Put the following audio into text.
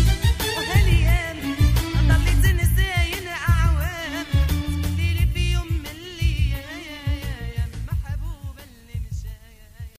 Oh, honey,